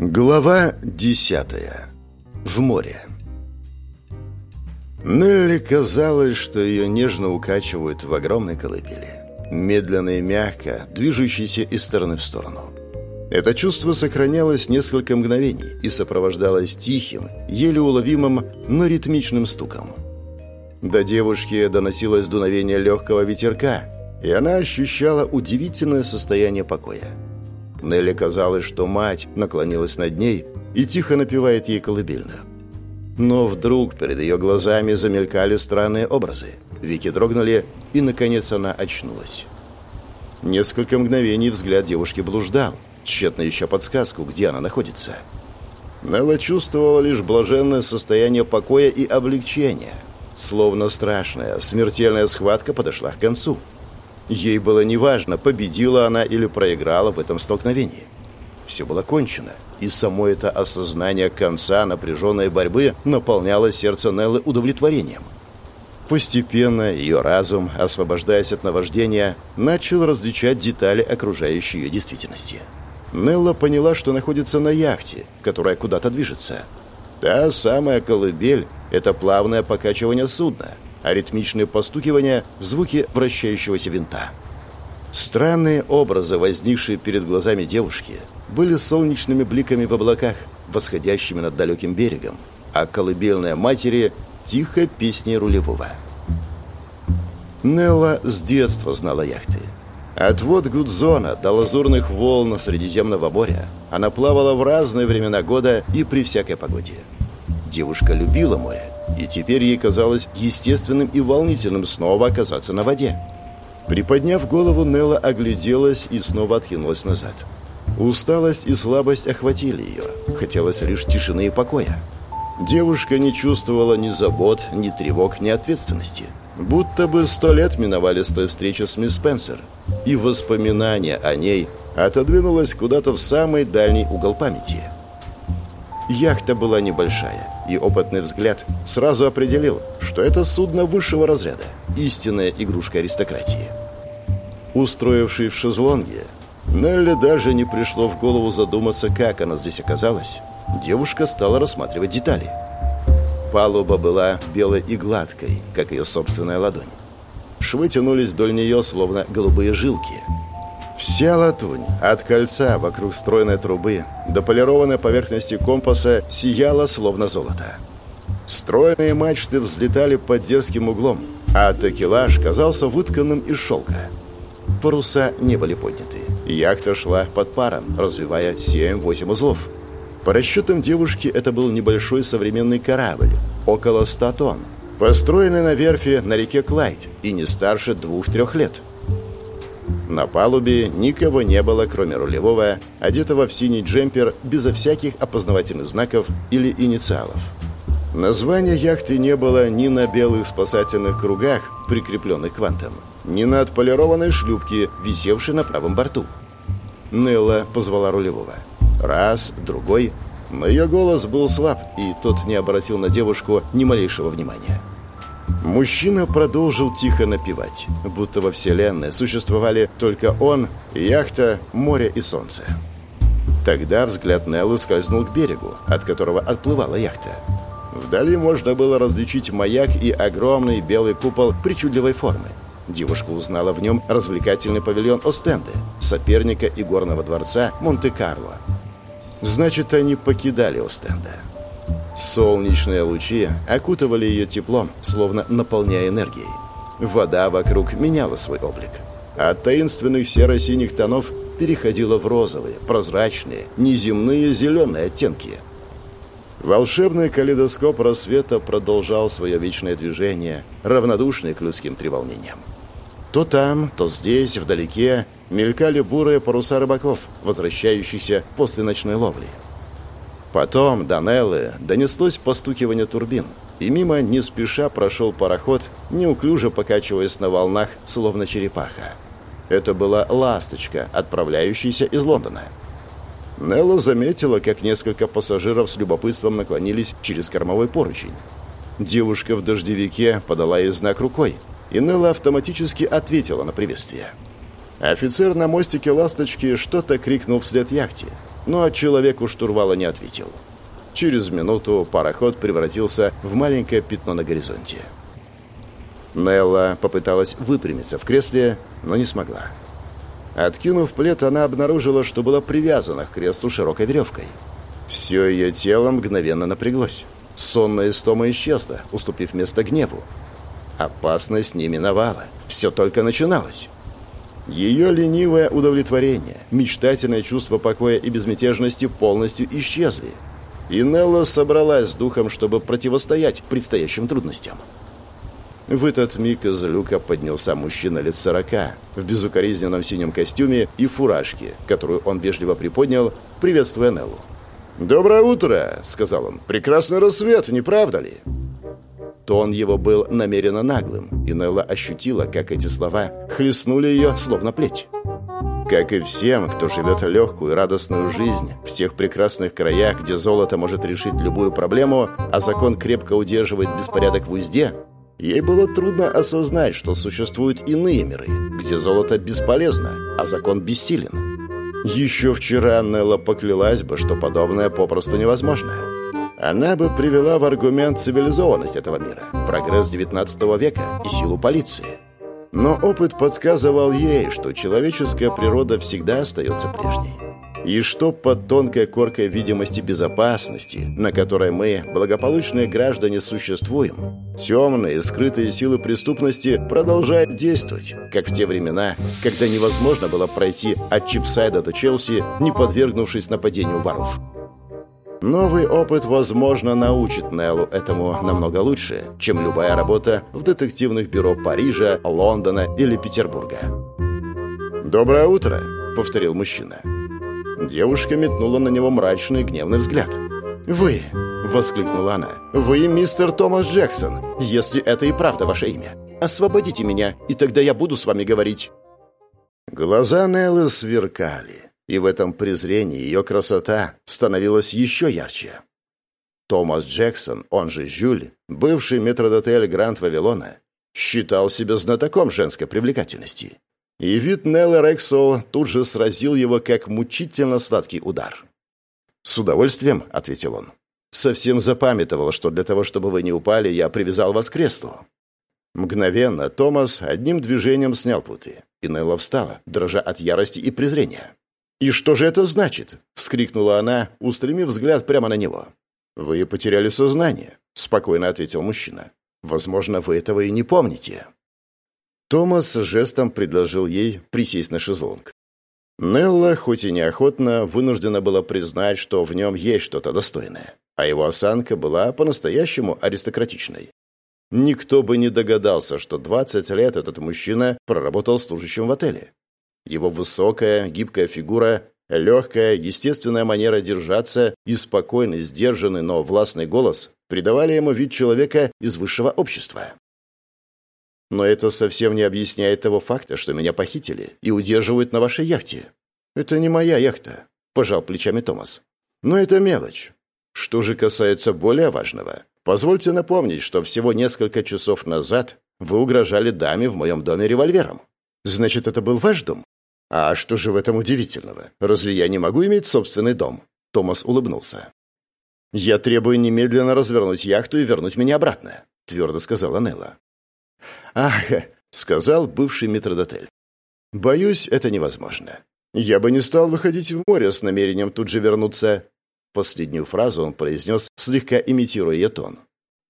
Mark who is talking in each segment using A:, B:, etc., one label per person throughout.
A: Глава десятая. В море. Нелли казалось, что ее нежно укачивают в огромной колыбели, медленно и мягко, движущейся из стороны в сторону. Это чувство сохранялось несколько мгновений и сопровождалось тихим, еле уловимым, но ритмичным стуком. До девушки доносилось дуновение легкого ветерка, и она ощущала удивительное состояние покоя. Нелли казалось, что мать наклонилась над ней и тихо напевает ей колыбельную. Но вдруг перед ее глазами замелькали странные образы. Вики дрогнули, и, наконец, она очнулась. Несколько мгновений взгляд девушки блуждал, тщетно ища подсказку, где она находится. Нелла чувствовала лишь блаженное состояние покоя и облегчения. Словно страшная, смертельная схватка подошла к концу. Ей было неважно, победила она или проиграла в этом столкновении. Все было кончено, и само это осознание конца напряженной борьбы наполняло сердце Неллы удовлетворением. Постепенно ее разум, освобождаясь от наваждения, начал различать детали окружающей ее действительности. Нелла поняла, что находится на яхте, которая куда-то движется. Та самая колыбель — это плавное покачивание судна — а ритмичные постукивания – звуки вращающегося винта. Странные образы, возникшие перед глазами девушки, были солнечными бликами в облаках, восходящими над далеким берегом, а колыбельная матери – тихо песней рулевого. Нелла с детства знала яхты. От вод Гудзона до лазурных волн Средиземного моря она плавала в разные времена года и при всякой погоде. Девушка любила море и теперь ей казалось естественным и волнительным снова оказаться на воде. Приподняв голову, Нелла огляделась и снова откинулась назад. Усталость и слабость охватили ее. Хотелось лишь тишины и покоя. Девушка не чувствовала ни забот, ни тревог, ни ответственности. Будто бы сто лет миновали с той встречи с мисс Спенсер. И воспоминание о ней отодвинулось куда-то в самый дальний угол памяти – Яхта была небольшая, и опытный взгляд сразу определил, что это судно высшего разряда, истинная игрушка аристократии. Устроившись в шезлонге, Нелли даже не пришло в голову задуматься, как она здесь оказалась. Девушка стала рассматривать детали. Палуба была белой и гладкой, как ее собственная ладонь. Швы тянулись вдоль нее, словно голубые жилки – Вся латунь, от кольца вокруг стройной трубы до полированной поверхности компаса, сияла словно золото. Стройные мачты взлетали под дерзким углом, а такелаж казался вытканным из шелка. Паруса не были подняты. Яхта шла под паром, развивая 7-8 узлов. По расчетам девушки, это был небольшой современный корабль, около 100 тонн, построенный на верфи на реке Клайд и не старше двух-трех лет. На палубе никого не было, кроме рулевого, одетого в синий джемпер безо всяких опознавательных знаков или инициалов. Названия яхты не было ни на белых спасательных кругах, прикрепленных к вантам, ни на отполированной шлюпке, висевшей на правом борту. Нелла позвала рулевого. Раз, другой. Но ее голос был слаб, и тот не обратил на девушку ни малейшего внимания. Мужчина продолжил тихо напевать, будто во Вселенной существовали только он, яхта, море и солнце. Тогда взгляд Неллы скользнул к берегу, от которого отплывала яхта. Вдали можно было различить маяк и огромный белый купол причудливой формы. Девушка узнала в нем развлекательный павильон Остенды, соперника игорного дворца Монте-Карло. Значит, они покидали Остенда. Солнечные лучи окутывали ее теплом, словно наполняя энергией. Вода вокруг меняла свой облик. От таинственных серо-синих тонов переходила в розовые, прозрачные, неземные зеленые оттенки. Волшебный калейдоскоп рассвета продолжал свое вечное движение, равнодушный к людским треволнениям. То там, то здесь, вдалеке, мелькали бурые паруса рыбаков, возвращающихся после ночной ловли. Потом до Неллы донеслось постукивание турбин, и мимо не спеша прошел пароход, неуклюже покачиваясь на волнах, словно черепаха. Это была «Ласточка», отправляющаяся из Лондона. Нелла заметила, как несколько пассажиров с любопытством наклонились через кормовой поручень. Девушка в дождевике подала ей знак рукой, и Нелла автоматически ответила на приветствие. Офицер на мостике «Ласточки» что-то крикнул вслед яхте – но человек у штурвала не ответил. Через минуту пароход превратился в маленькое пятно на горизонте. Нелла попыталась выпрямиться в кресле, но не смогла. Откинув плед, она обнаружила, что была привязана к креслу широкой веревкой. Все ее тело мгновенно напряглось. Сонная истома исчезла, уступив место гневу. Опасность не миновала. Все только начиналось. Ее ленивое удовлетворение, мечтательное чувство покоя и безмятежности полностью исчезли. И Нелла собралась с духом, чтобы противостоять предстоящим трудностям. В этот миг из люка поднялся мужчина лет сорока в безукоризненном синем костюме и фуражке, которую он вежливо приподнял, приветствуя Неллу. «Доброе утро!» — сказал он. «Прекрасный рассвет, не правда ли?» Тон его был намеренно наглым, и Нелла ощутила, как эти слова хлестнули ее, словно плеть. Как и всем, кто живет легкую и радостную жизнь в тех прекрасных краях, где золото может решить любую проблему, а закон крепко удерживает беспорядок в узде, ей было трудно осознать, что существуют иные миры, где золото бесполезно, а закон бессилен. Еще вчера Нелла поклялась бы, что подобное попросту невозможно. Она бы привела в аргумент цивилизованность этого мира, прогресс XIX века и силу полиции. Но опыт подсказывал ей, что человеческая природа всегда остается прежней. И что под тонкой коркой видимости безопасности, на которой мы, благополучные граждане, существуем, темные, скрытые силы преступности продолжают действовать, как в те времена, когда невозможно было пройти от Чипсайда до Челси, не подвергнувшись нападению воров. Новый опыт, возможно, научит Неллу этому намного лучше, чем любая работа в детективных бюро Парижа, Лондона или Петербурга. «Доброе утро», — повторил мужчина. Девушка метнула на него мрачный гневный взгляд. «Вы!» — воскликнула она. «Вы мистер Томас Джексон, если это и правда ваше имя. Освободите меня, и тогда я буду с вами говорить». Глаза Неллы сверкали и в этом презрении ее красота становилась еще ярче. Томас Джексон, он же Жюль, бывший метродотель Гранд Вавилона, считал себя знатоком женской привлекательности. И вид Нелла Рексол тут же сразил его как мучительно сладкий удар. «С удовольствием», — ответил он. «Совсем запамятовал, что для того, чтобы вы не упали, я привязал вас к креслу». Мгновенно Томас одним движением снял путы, и Нелла встала, дрожа от ярости и презрения. «И что же это значит?» — вскрикнула она, устремив взгляд прямо на него. «Вы потеряли сознание», — спокойно ответил мужчина. «Возможно, вы этого и не помните». Томас жестом предложил ей присесть на шезлонг. Нелла, хоть и неохотно, вынуждена была признать, что в нем есть что-то достойное, а его осанка была по-настоящему аристократичной. Никто бы не догадался, что 20 лет этот мужчина проработал служащим в отеле. Его высокая, гибкая фигура, легкая, естественная манера держаться и спокойный, сдержанный, но властный голос придавали ему вид человека из высшего общества. Но это совсем не объясняет того факта, что меня похитили и удерживают на вашей яхте. Это не моя яхта, пожал плечами Томас. Но это мелочь. Что же касается более важного, позвольте напомнить, что всего несколько часов назад вы угрожали даме в моем доме револьвером. Значит, это был ваш дом? А что же в этом удивительного? Разве я не могу иметь собственный дом? Томас улыбнулся. Я требую немедленно развернуть яхту и вернуть меня обратно, твердо сказала Нелла. Ах, сказал бывший метродотель. Боюсь, это невозможно. Я бы не стал выходить в море с намерением тут же вернуться. Последнюю фразу он произнес, слегка имитируя тон.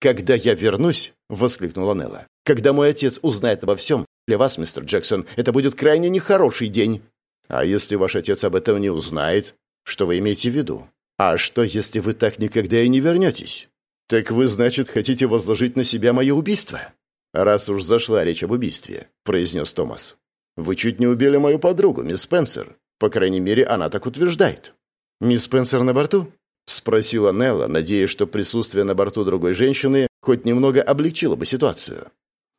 A: «Когда я вернусь», — воскликнула Нелла, «когда мой отец узнает обо всем, для вас, мистер Джексон, это будет крайне нехороший день. А если ваш отец об этом не узнает, что вы имеете в виду? А что, если вы так никогда и не вернетесь? Так вы, значит, хотите возложить на себя мое убийство? Раз уж зашла речь об убийстве, произнес Томас. Вы чуть не убили мою подругу, мисс Спенсер. По крайней мере, она так утверждает. Мисс Спенсер на борту? Спросила Нелла, надеясь, что присутствие на борту другой женщины хоть немного облегчило бы ситуацию.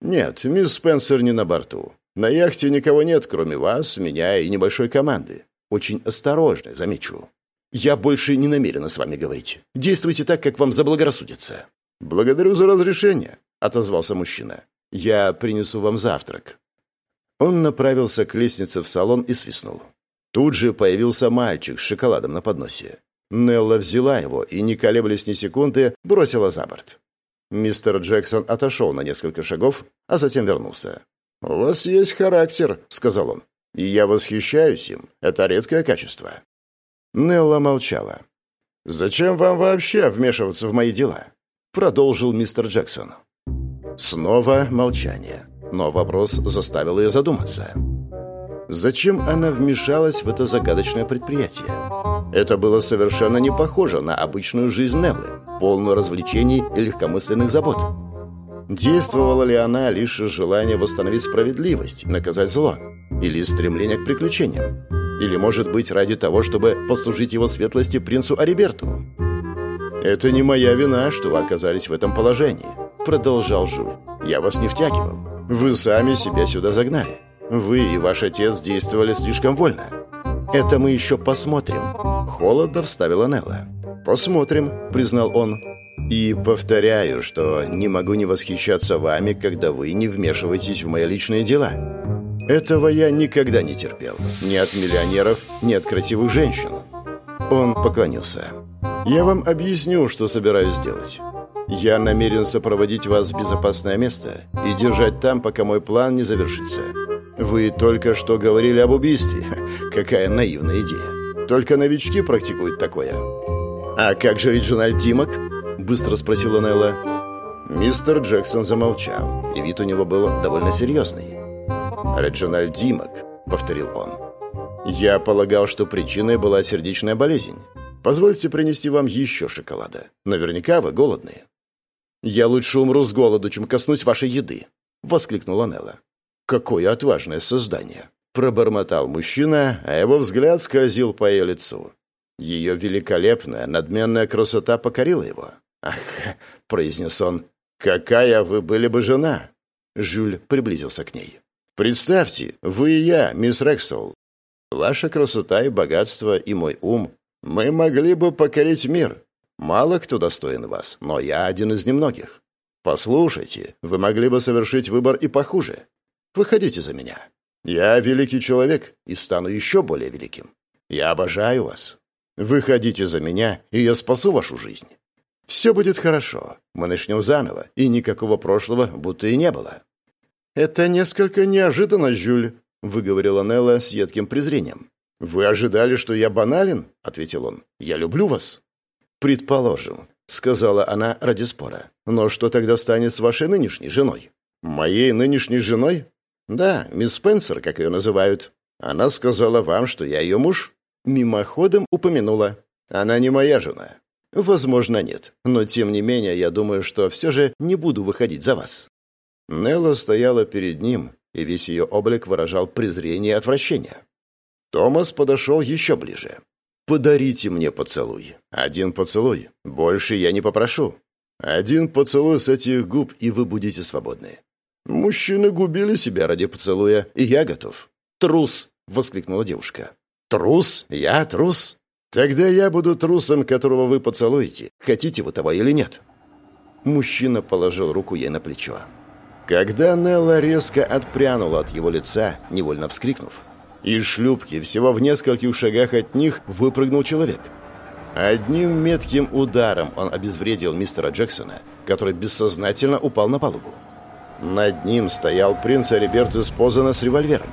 A: «Нет, мисс Спенсер не на борту. На яхте никого нет, кроме вас, меня и небольшой команды. Очень осторожно, замечу. Я больше не намерена с вами говорить. Действуйте так, как вам заблагорассудится». «Благодарю за разрешение», — отозвался мужчина. «Я принесу вам завтрак». Он направился к лестнице в салон и свистнул. Тут же появился мальчик с шоколадом на подносе. Нелла взяла его и, не колеблясь ни секунды, бросила за борт. Мистер Джексон отошел на несколько шагов, а затем вернулся. «У вас есть характер», — сказал он. «И я восхищаюсь им. Это редкое качество». Нелла молчала. «Зачем вам вообще вмешиваться в мои дела?» — продолжил мистер Джексон. Снова молчание. Но вопрос заставил ее задуматься. Зачем она вмешалась в это загадочное предприятие? Это было совершенно не похоже на обычную жизнь Неллы, полную развлечений и легкомысленных забот. Действовала ли она лишь из желания восстановить справедливость, наказать зло? Или из стремления к приключениям? Или, может быть, ради того, чтобы послужить его светлости принцу Ариберту? «Это не моя вина, что вы оказались в этом положении», — продолжал Жуль. «Я вас не втягивал. Вы сами себя сюда загнали. Вы и ваш отец действовали слишком вольно. Это мы еще посмотрим», — холодно вставила Нелла. «Посмотрим», — признал он. И повторяю, что не могу не восхищаться вами, когда вы не вмешиваетесь в мои личные дела. Этого я никогда не терпел. Ни от миллионеров, ни от красивых женщин. Он поклонился. Я вам объясню, что собираюсь сделать. Я намерен сопроводить вас в безопасное место и держать там, пока мой план не завершится. Вы только что говорили об убийстве. Какая наивная идея. Только новички практикуют такое. А как же Реджинальд Димок? быстро спросила Нелла. Мистер Джексон замолчал, и вид у него был довольно серьезный. «Реджинальд Димок», — повторил он. «Я полагал, что причиной была сердечная болезнь. Позвольте принести вам еще шоколада. Наверняка вы голодные». «Я лучше умру с голоду, чем коснусь вашей еды», — воскликнула Нелла. «Какое отважное создание!» — пробормотал мужчина, а его взгляд скользил по ее лицу. Ее великолепная, надменная красота покорила его. «Ах!» — произнес он. «Какая вы были бы жена!» Жюль приблизился к ней. «Представьте, вы и я, мисс Рексол. Ваша красота и богатство, и мой ум. Мы могли бы покорить мир. Мало кто достоин вас, но я один из немногих. Послушайте, вы могли бы совершить выбор и похуже. Выходите за меня. Я великий человек и стану еще более великим. Я обожаю вас. Выходите за меня, и я спасу вашу жизнь. Все будет хорошо. Мы начнем заново, и никакого прошлого будто и не было». «Это несколько неожиданно, Жюль», — выговорила Нелла с едким презрением. «Вы ожидали, что я банален?» — ответил он. «Я люблю вас». «Предположим», — сказала она ради спора. «Но что тогда станет с вашей нынешней женой?» «Моей нынешней женой?» «Да, мисс Спенсер, как ее называют. Она сказала вам, что я ее муж?» Мимоходом упомянула. «Она не моя жена. Возможно, нет. Но, тем не менее, я думаю, что все же не буду выходить за вас». Нелла стояла перед ним, и весь ее облик выражал презрение и отвращение. Томас подошел еще ближе. «Подарите мне поцелуй. Один поцелуй. Больше я не попрошу. Один поцелуй с этих губ, и вы будете свободны. Мужчины губили себя ради поцелуя, и я готов». «Трус!» — воскликнула девушка. «Трус? Я трус? Тогда я буду трусом, которого вы поцелуете, хотите вы того или нет». Мужчина положил руку ей на плечо. Когда Нелла резко отпрянула от его лица, невольно вскрикнув, из шлюпки всего в нескольких шагах от них выпрыгнул человек. Одним метким ударом он обезвредил мистера Джексона, который бессознательно упал на палубу. Над ним стоял принц Арибертус Позана с револьвером.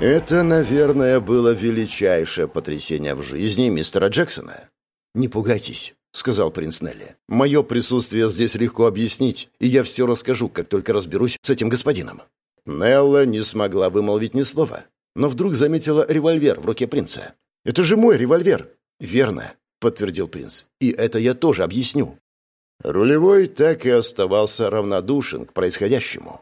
A: Это, наверное, было величайшее потрясение в жизни мистера Джексона. «Не пугайтесь», — сказал принц Нелли. «Мое присутствие здесь легко объяснить, и я все расскажу, как только разберусь с этим господином». Нелла не смогла вымолвить ни слова, но вдруг заметила револьвер в руке принца. «Это же мой револьвер!» «Верно», — подтвердил принц. «И это я тоже объясню». Рулевой так и оставался равнодушен к происходящему.